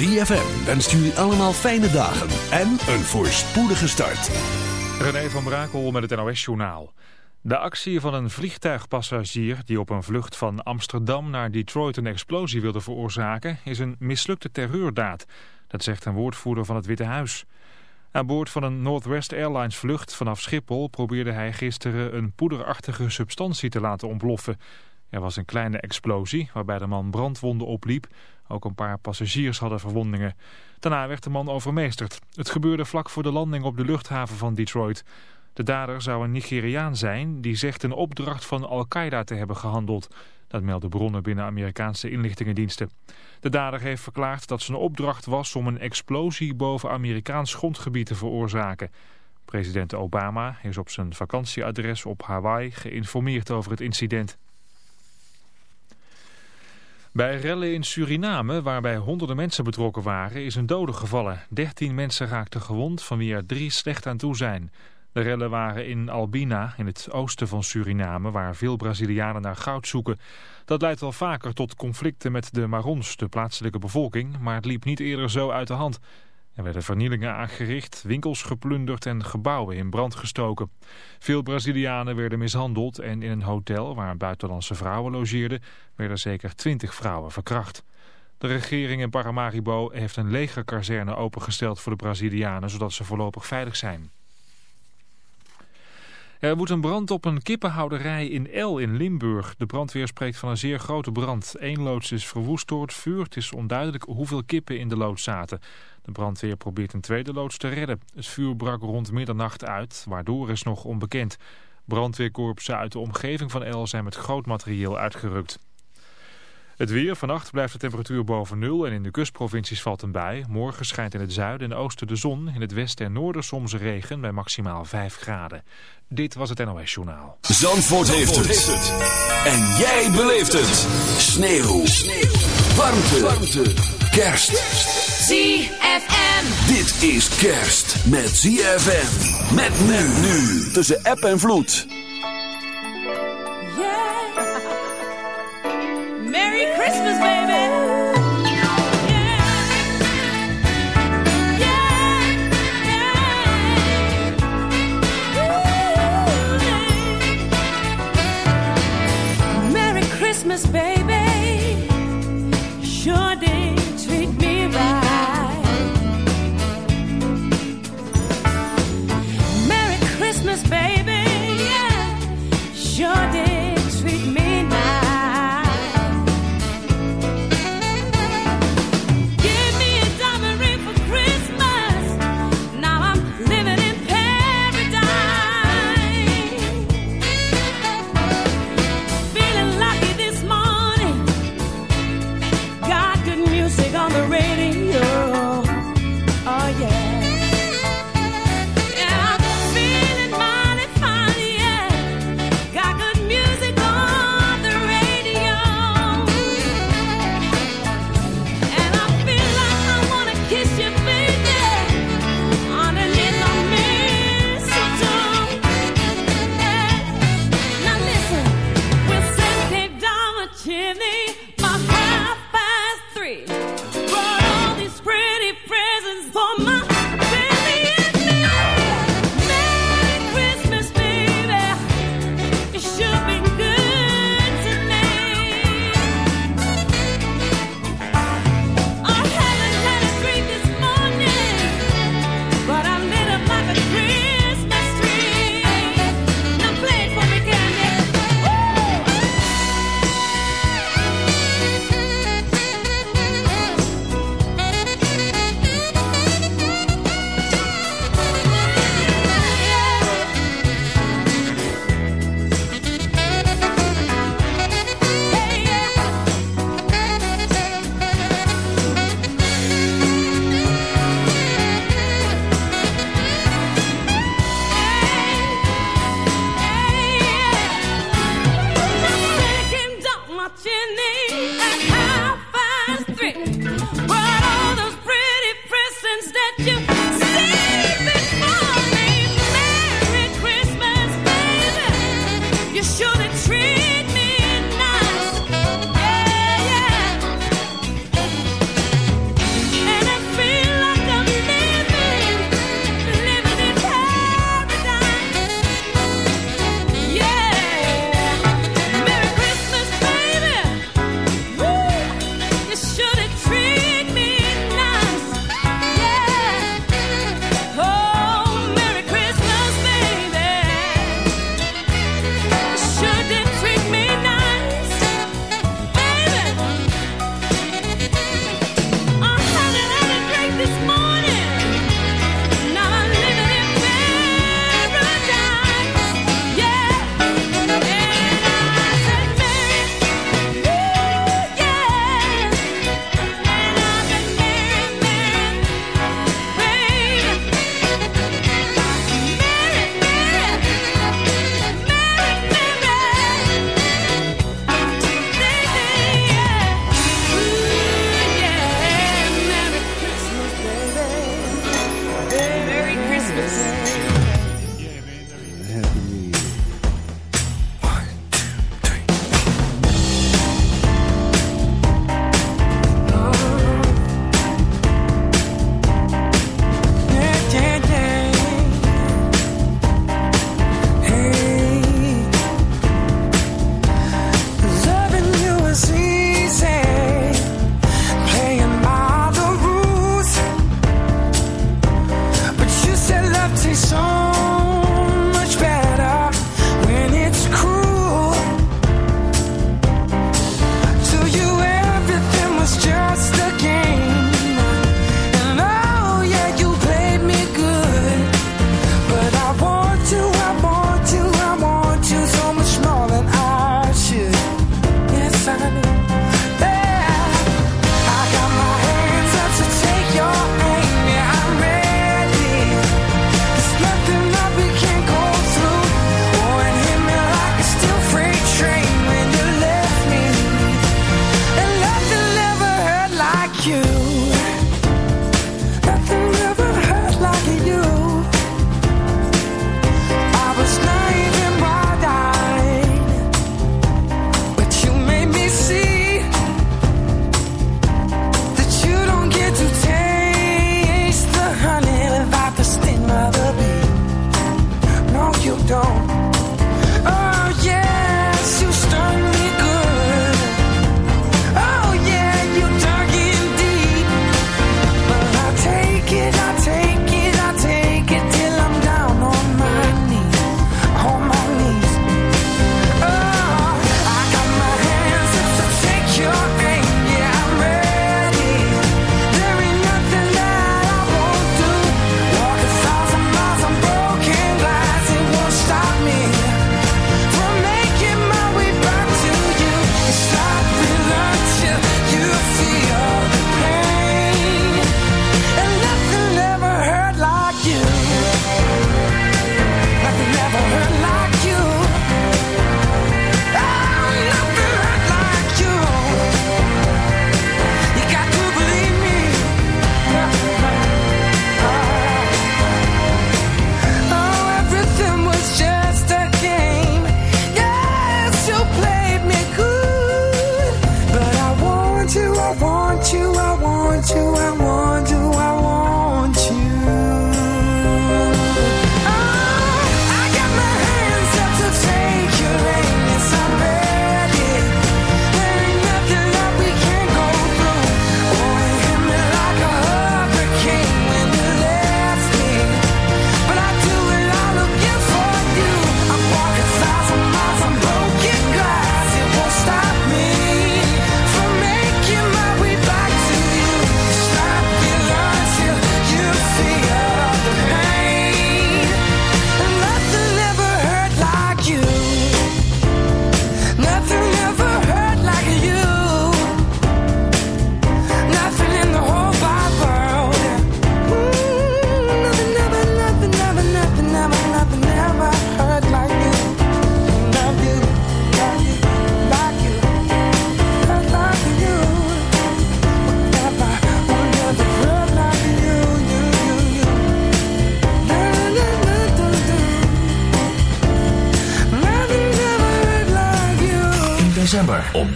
ZFM wenst jullie allemaal fijne dagen en een voorspoedige start. René van Brakel met het NOS-journaal. De actie van een vliegtuigpassagier die op een vlucht van Amsterdam naar Detroit een explosie wilde veroorzaken... is een mislukte terreurdaad. Dat zegt een woordvoerder van het Witte Huis. Aan boord van een Northwest Airlines vlucht vanaf Schiphol probeerde hij gisteren een poederachtige substantie te laten ontploffen. Er was een kleine explosie waarbij de man brandwonden opliep. Ook een paar passagiers hadden verwondingen. Daarna werd de man overmeesterd. Het gebeurde vlak voor de landing op de luchthaven van Detroit. De dader zou een Nigeriaan zijn die zegt een opdracht van Al-Qaeda te hebben gehandeld. Dat melden bronnen binnen Amerikaanse inlichtingendiensten. De dader heeft verklaard dat zijn opdracht was om een explosie boven Amerikaans grondgebied te veroorzaken. President Obama is op zijn vakantieadres op Hawaii geïnformeerd over het incident. Bij rellen in Suriname, waarbij honderden mensen betrokken waren, is een dode gevallen. Dertien mensen raakten gewond, van wie er drie slecht aan toe zijn. De rellen waren in Albina, in het oosten van Suriname, waar veel Brazilianen naar goud zoeken. Dat leidt wel vaker tot conflicten met de Marons, de plaatselijke bevolking, maar het liep niet eerder zo uit de hand. Er werden vernielingen aangericht, winkels geplunderd en gebouwen in brand gestoken. Veel Brazilianen werden mishandeld en in een hotel waar buitenlandse vrouwen logeerden werden zeker twintig vrouwen verkracht. De regering in Paramaribo heeft een legerkazerne opengesteld voor de Brazilianen zodat ze voorlopig veilig zijn. Er woedt een brand op een kippenhouderij in El in Limburg. De brandweer spreekt van een zeer grote brand. Eén loods is verwoest door het vuur. Het is onduidelijk hoeveel kippen in de loods zaten. De brandweer probeert een tweede loods te redden. Het vuur brak rond middernacht uit, waardoor is nog onbekend. Brandweerkorpsen uit de omgeving van El zijn met groot materieel uitgerukt. Het weer. Vannacht blijft de temperatuur boven nul en in de kustprovincies valt een bui. Morgen schijnt in het zuiden en oosten de zon. In het westen en noorden soms regen bij maximaal 5 graden. Dit was het NOS Journaal. Zandvoort, heeft, het. En jij beleeft het. Sneeuw. Sneeuw. Warmte. Warmte. Kerst. ZFM. Dit is kerst met ZFM. Met men nu. Tussen app en vloed. Merry Christmas, baby. Merry Christmas, baby.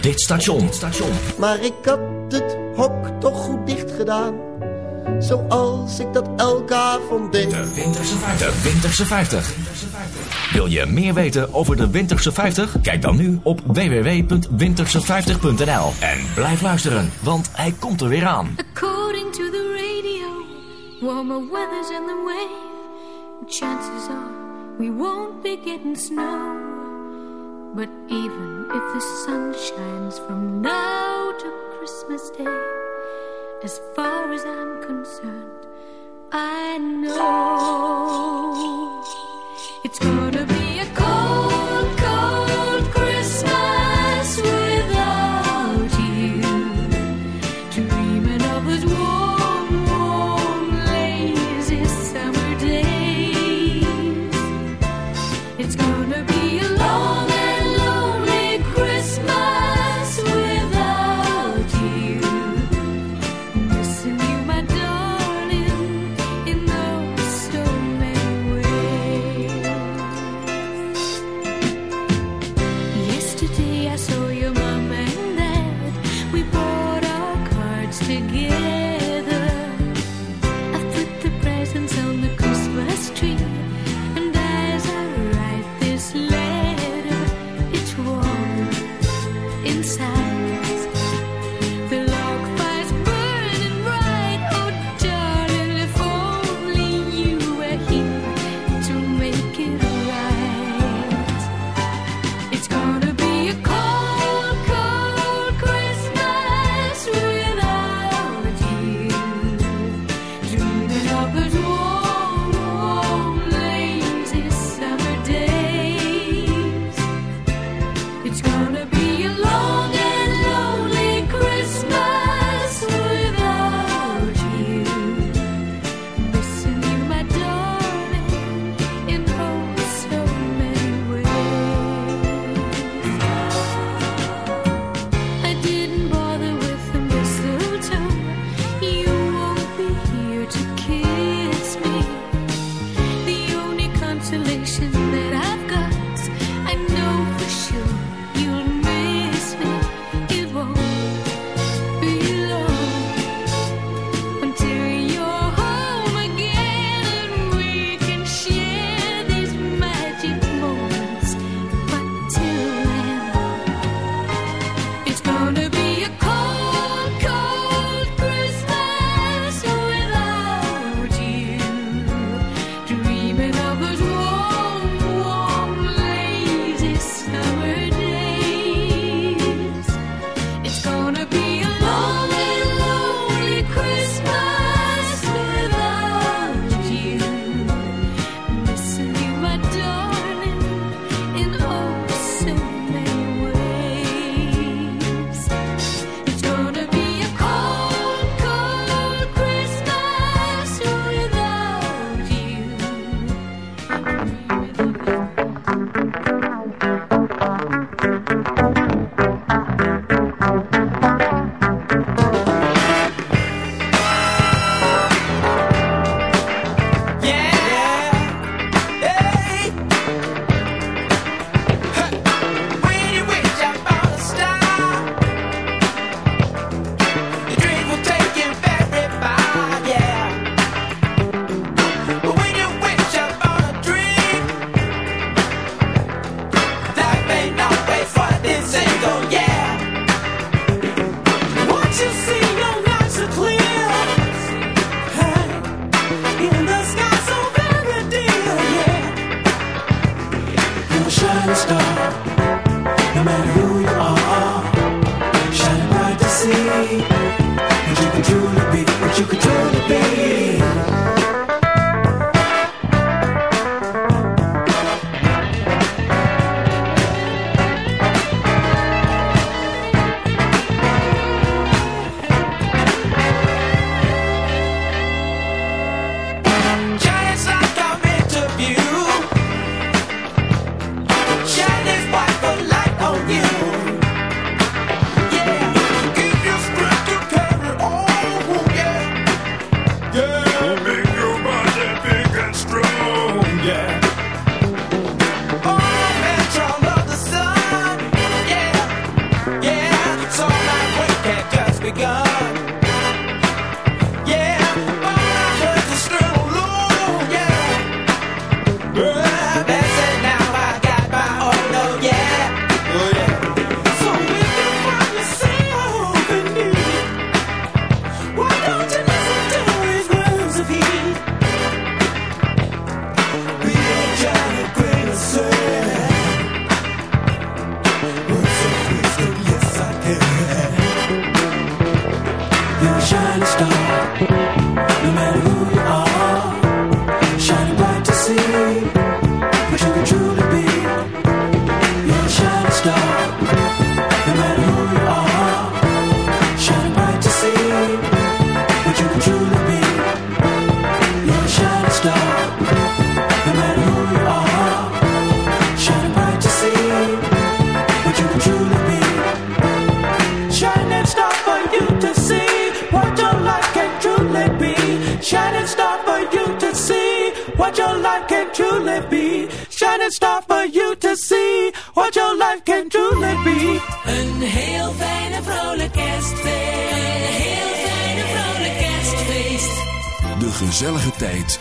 dit station. Maar ik had het hok toch goed dicht gedaan. Zoals ik dat elke avond deed. De Winterse 50. Winterse 50. Wil je meer weten over de Winterse 50? Kijk dan nu op www.winterse50.nl. En blijf luisteren, want hij komt er weer aan. According to the radio, warmer weather's in the way. Chances are we won't be getting snow. But even the sun shines from now to Christmas Day. As far as I'm concerned, I know it's gonna be.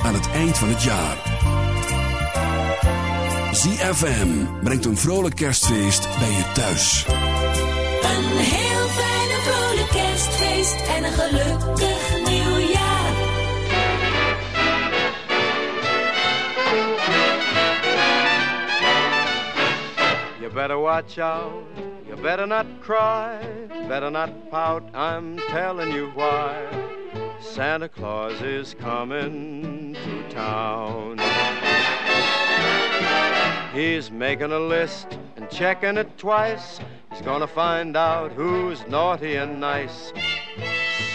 Aan het eind van het jaar. ZFM brengt een vrolijk kerstfeest bij je thuis. Een heel fijne vrolijk kerstfeest en een gelukkig nieuwjaar. You better watch out, you better not cry, better not pout, I'm telling you why. Santa Claus is coming to town. He's making a list and checking it twice. He's gonna find out who's naughty and nice.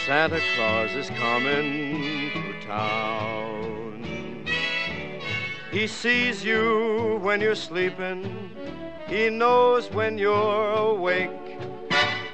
Santa Claus is coming to town. He sees you when you're sleeping. He knows when you're awake.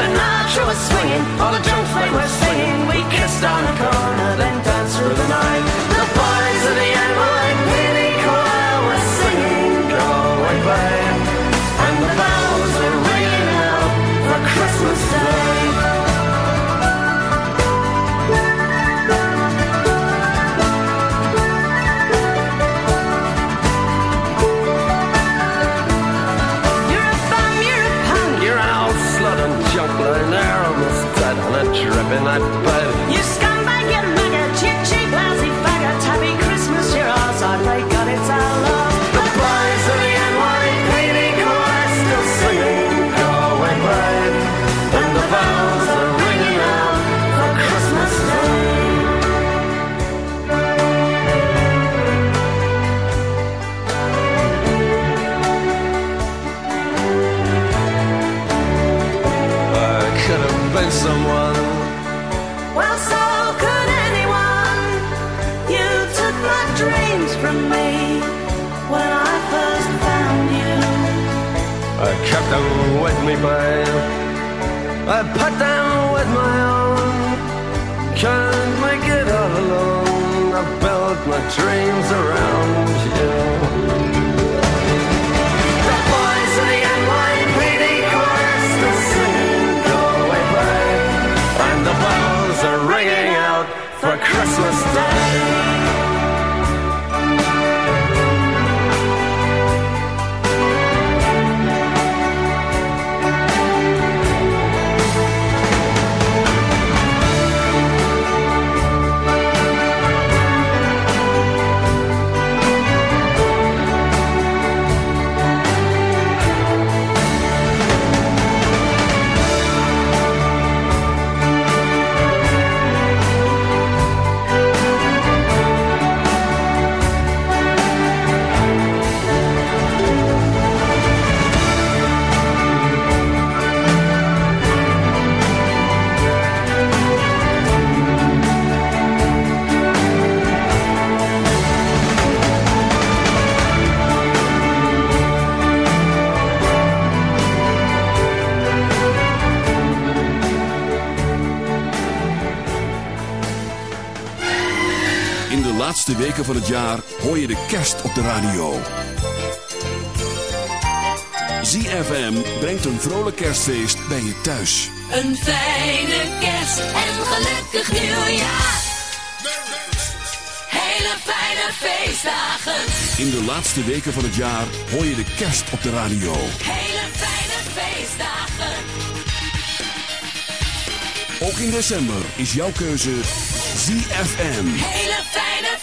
Sinatra was swinging, all the junk they were singing. We kissed on the corner, then I put them with my own. Can't make it all alone. I built my dreams around van het jaar hoor je de kerst op de radio. ZFM brengt een vrolijk kerstfeest bij je thuis. Een fijne kerst en gelukkig nieuwjaar. Hele fijne feestdagen. In de laatste weken van het jaar hoor je de kerst op de radio. Hele fijne feestdagen. Ook in december is jouw keuze ZFM. Hele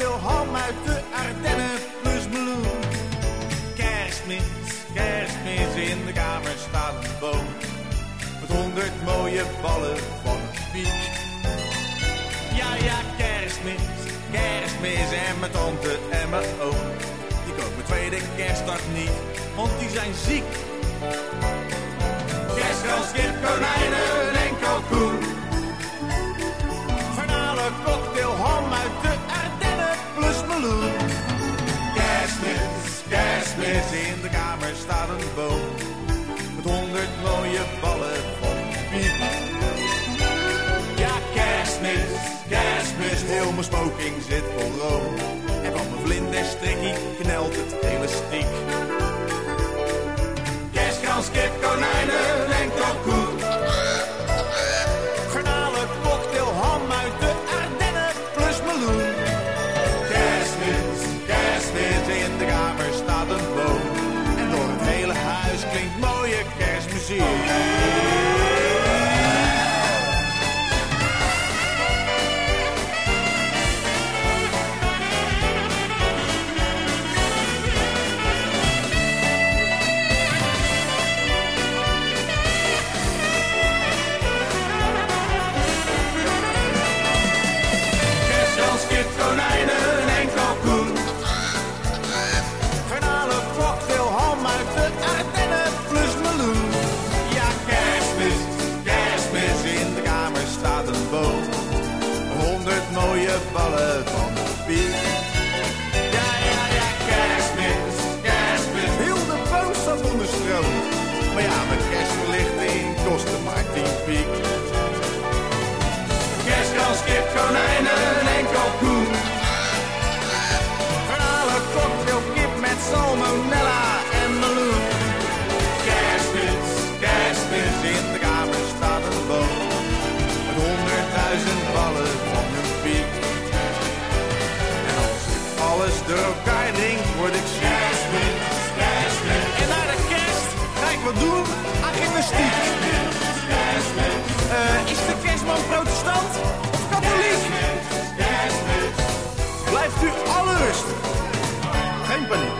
Cocktail, ham uit de Ardennen plus meloen. Kerstmis, kerstmis, in de kamer staat een boom. Met honderd mooie ballen van piek. Ja, ja, kerstmis, kerstmis en mijn tante en mijn oom. Die komen tweede kerstdag niet, want die zijn ziek. Kerstkans, kip, konijnen en kalkoen. Meloen. Kerstmis, kerstmis, in de kamer staat een boom. Met honderd mooie ballen van piek. Ja, kerstmis, kerstmis, heel mijn smoking zit vol room. En van mijn vlinderstrikkie knelt het elastiek. Kerstkans, kip, konijnen kerstmuziek. Uh, is de kerstman protestant of katholiek? Blijft u alle rustig. Geen paniek.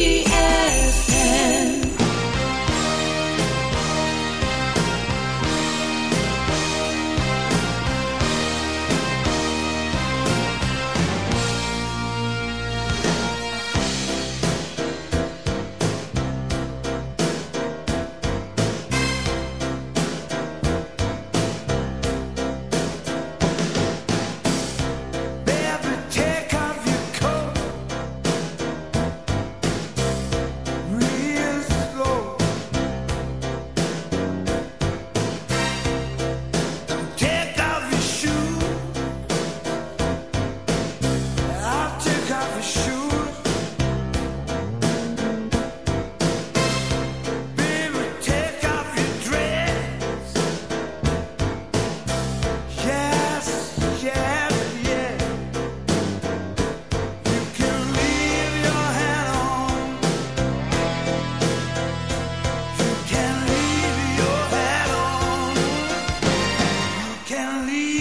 can leave.